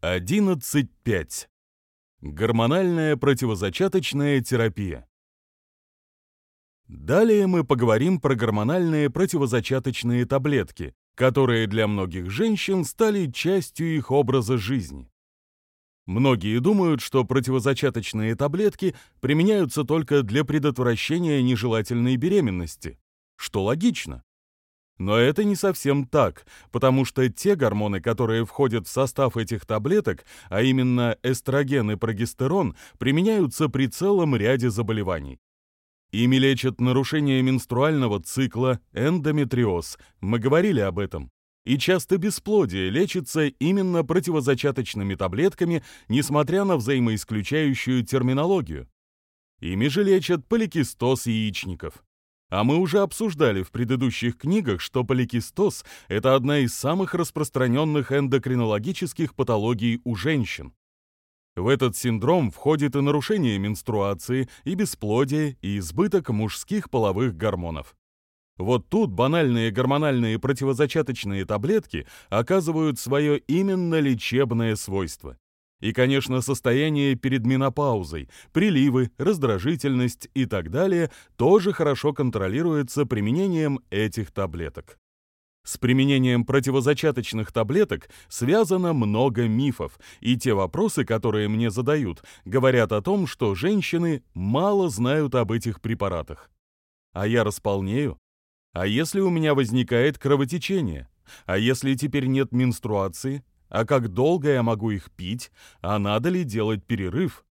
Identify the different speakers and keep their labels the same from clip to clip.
Speaker 1: 11.5. Гормональная противозачаточная терапия. Далее мы поговорим про гормональные противозачаточные таблетки, которые для многих женщин стали частью их образа жизни. Многие думают, что противозачаточные таблетки применяются только для предотвращения нежелательной беременности, что логично. Но это не совсем так, потому что те гормоны, которые входят в состав этих таблеток, а именно эстроген и прогестерон, применяются при целом ряде заболеваний. Ими лечат нарушение менструального цикла, эндометриоз, мы говорили об этом. И часто бесплодие лечится именно противозачаточными таблетками, несмотря на взаимоисключающую терминологию. Ими же лечат поликистоз яичников. А мы уже обсуждали в предыдущих книгах, что поликистоз – это одна из самых распространенных эндокринологических патологий у женщин. В этот синдром входит и нарушение менструации, и бесплодие, и избыток мужских половых гормонов. Вот тут банальные гормональные противозачаточные таблетки оказывают свое именно лечебное свойство. И, конечно, состояние перед менопаузой, приливы, раздражительность и так далее тоже хорошо контролируется применением этих таблеток. С применением противозачаточных таблеток связано много мифов, и те вопросы, которые мне задают, говорят о том, что женщины мало знают об этих препаратах. А я располнею? А если у меня возникает кровотечение? А если теперь нет менструации? А как долго я могу их пить? А надо ли делать перерыв?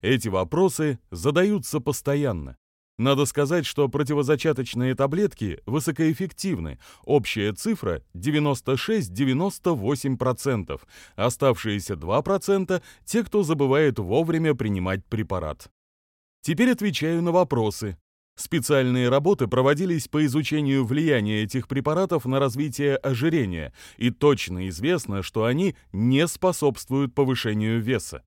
Speaker 1: Эти вопросы задаются постоянно. Надо сказать, что противозачаточные таблетки высокоэффективны. Общая цифра 96-98%. Оставшиеся 2% – те, кто забывает вовремя принимать препарат. Теперь отвечаю на вопросы. Специальные работы проводились по изучению влияния этих препаратов на развитие ожирения, и точно известно, что они не способствуют повышению веса.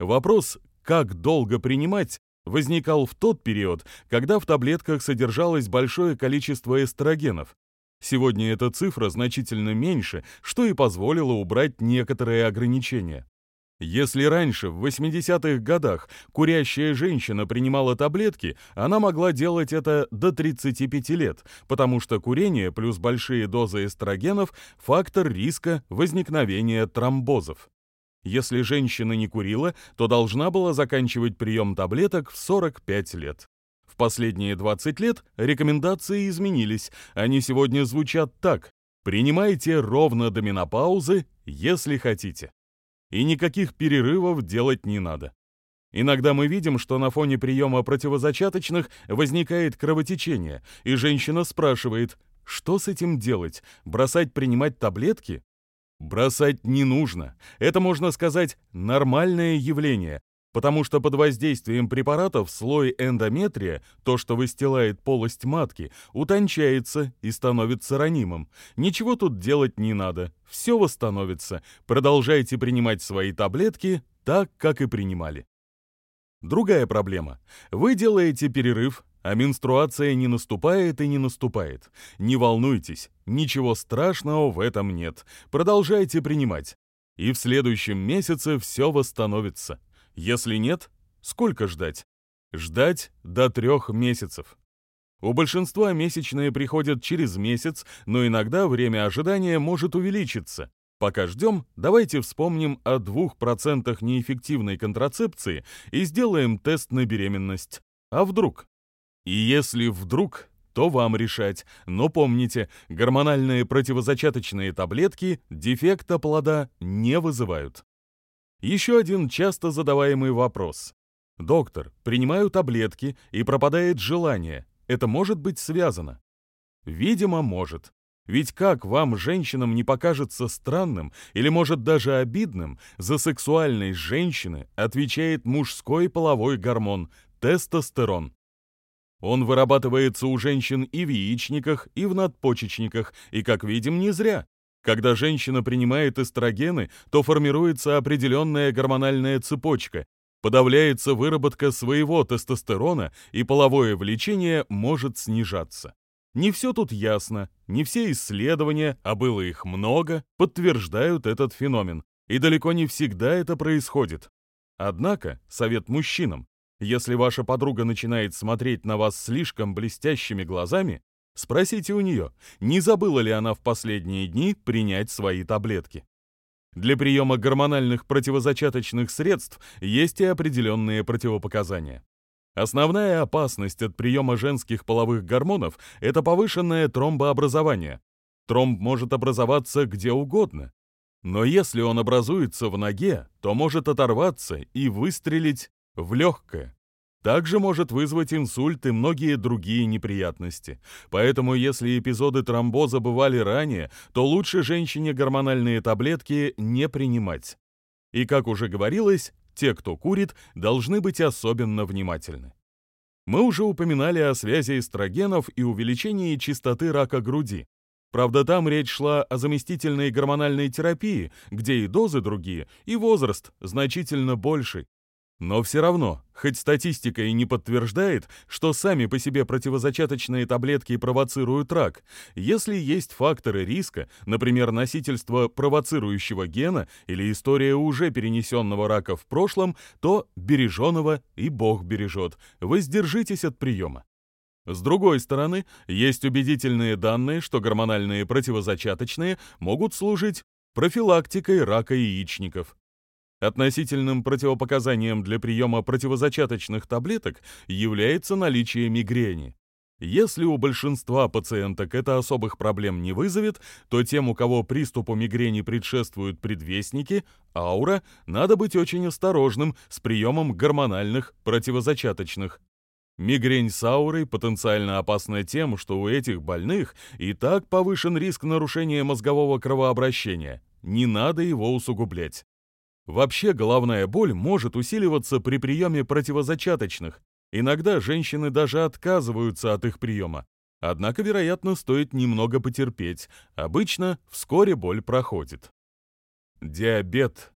Speaker 1: Вопрос, как долго принимать, возникал в тот период, когда в таблетках содержалось большое количество эстрогенов. Сегодня эта цифра значительно меньше, что и позволило убрать некоторые ограничения. Если раньше, в 80-х годах, курящая женщина принимала таблетки, она могла делать это до 35 лет, потому что курение плюс большие дозы эстрогенов – фактор риска возникновения тромбозов. Если женщина не курила, то должна была заканчивать прием таблеток в 45 лет. В последние 20 лет рекомендации изменились, они сегодня звучат так – принимайте ровно до менопаузы, если хотите и никаких перерывов делать не надо. Иногда мы видим, что на фоне приема противозачаточных возникает кровотечение, и женщина спрашивает, что с этим делать, бросать принимать таблетки? Бросать не нужно. Это, можно сказать, нормальное явление, потому что под воздействием препаратов слой эндометрия, то, что выстилает полость матки, утончается и становится ранимым. Ничего тут делать не надо, все восстановится. Продолжайте принимать свои таблетки так, как и принимали. Другая проблема. Вы делаете перерыв, а менструация не наступает и не наступает. Не волнуйтесь, ничего страшного в этом нет. Продолжайте принимать. И в следующем месяце все восстановится. Если нет, сколько ждать? Ждать до трех месяцев. У большинства месячные приходят через месяц, но иногда время ожидания может увеличиться. Пока ждем, давайте вспомним о 2% неэффективной контрацепции и сделаем тест на беременность. А вдруг? И если вдруг, то вам решать. Но помните, гормональные противозачаточные таблетки дефекта плода не вызывают. Еще один часто задаваемый вопрос. «Доктор, принимаю таблетки, и пропадает желание. Это может быть связано?» Видимо, может. Ведь как вам, женщинам, не покажется странным или, может, даже обидным, за сексуальность женщины отвечает мужской половой гормон – тестостерон. Он вырабатывается у женщин и в яичниках, и в надпочечниках, и, как видим, не зря. Когда женщина принимает эстрогены, то формируется определенная гормональная цепочка, подавляется выработка своего тестостерона и половое влечение может снижаться. Не все тут ясно, не все исследования, а было их много, подтверждают этот феномен. И далеко не всегда это происходит. Однако, совет мужчинам, если ваша подруга начинает смотреть на вас слишком блестящими глазами, спросите у нее, не забыла ли она в последние дни принять свои таблетки. Для приема гормональных противозачаточных средств есть и определенные противопоказания. Основная опасность от приема женских половых гормонов – это повышенное тромбообразование. Тромб может образоваться где угодно. Но если он образуется в ноге, то может оторваться и выстрелить в легкое. Также может вызвать инсульт и многие другие неприятности. Поэтому, если эпизоды тромбоза бывали ранее, то лучше женщине гормональные таблетки не принимать. И, как уже говорилось, те, кто курит, должны быть особенно внимательны. Мы уже упоминали о связи эстрогенов и увеличении частоты рака груди. Правда, там речь шла о заместительной гормональной терапии, где и дозы другие, и возраст значительно больший. Но все равно, хоть статистика и не подтверждает, что сами по себе противозачаточные таблетки провоцируют рак, если есть факторы риска, например, носительство провоцирующего гена или история уже перенесенного рака в прошлом, то береженого и Бог бережет. Воздержитесь от приема. С другой стороны, есть убедительные данные, что гормональные противозачаточные могут служить профилактикой рака яичников. Относительным противопоказанием для приема противозачаточных таблеток является наличие мигрени. Если у большинства пациенток это особых проблем не вызовет, то тем, у кого приступу мигрени предшествуют предвестники, аура, надо быть очень осторожным с приемом гормональных противозачаточных. Мигрень с аурой потенциально опасна тем, что у этих больных и так повышен риск нарушения мозгового кровообращения. Не надо его усугублять. Вообще головная боль может усиливаться при приеме противозачаточных. Иногда женщины даже отказываются от их приема. Однако, вероятно, стоит немного потерпеть. Обычно вскоре боль проходит. Диабет.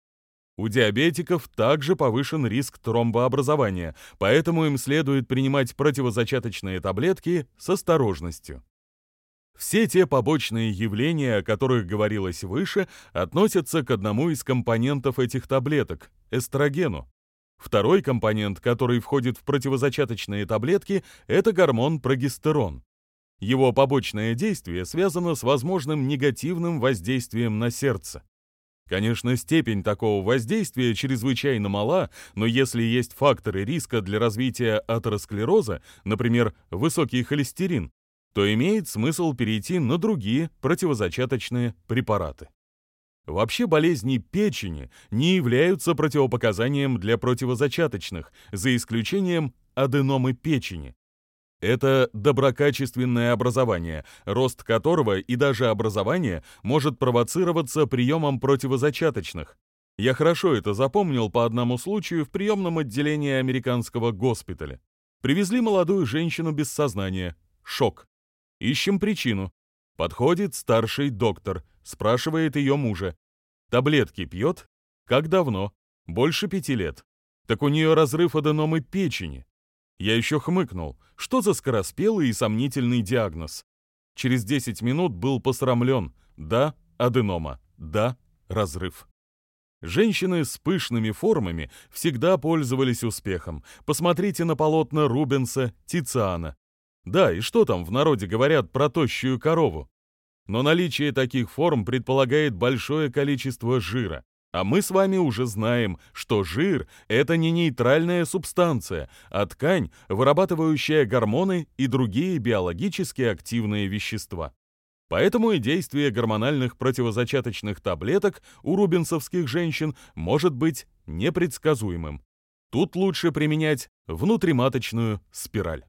Speaker 1: У диабетиков также повышен риск тромбообразования, поэтому им следует принимать противозачаточные таблетки с осторожностью. Все те побочные явления, о которых говорилось выше, относятся к одному из компонентов этих таблеток – эстрогену. Второй компонент, который входит в противозачаточные таблетки, это гормон прогестерон. Его побочное действие связано с возможным негативным воздействием на сердце. Конечно, степень такого воздействия чрезвычайно мала, но если есть факторы риска для развития атеросклероза, например, высокий холестерин, то имеет смысл перейти на другие противозачаточные препараты. Вообще болезни печени не являются противопоказанием для противозачаточных, за исключением аденомы печени. Это доброкачественное образование, рост которого и даже образование может провоцироваться приемом противозачаточных. Я хорошо это запомнил по одному случаю в приемном отделении американского госпиталя. Привезли молодую женщину без сознания. Шок. Ищем причину. Подходит старший доктор, спрашивает ее мужа. Таблетки пьет? Как давно? Больше пяти лет. Так у нее разрыв аденомы печени. Я еще хмыкнул. Что за скороспелый и сомнительный диагноз? Через 10 минут был посрамлен. Да, аденома. Да, разрыв. Женщины с пышными формами всегда пользовались успехом. Посмотрите на полотна Рубенса, Тициана. Да, и что там в народе говорят про тощую корову? Но наличие таких форм предполагает большое количество жира. А мы с вами уже знаем, что жир – это не нейтральная субстанция, а ткань, вырабатывающая гормоны и другие биологически активные вещества. Поэтому и действие гормональных противозачаточных таблеток у рубинсовских женщин может быть непредсказуемым. Тут лучше применять внутриматочную спираль.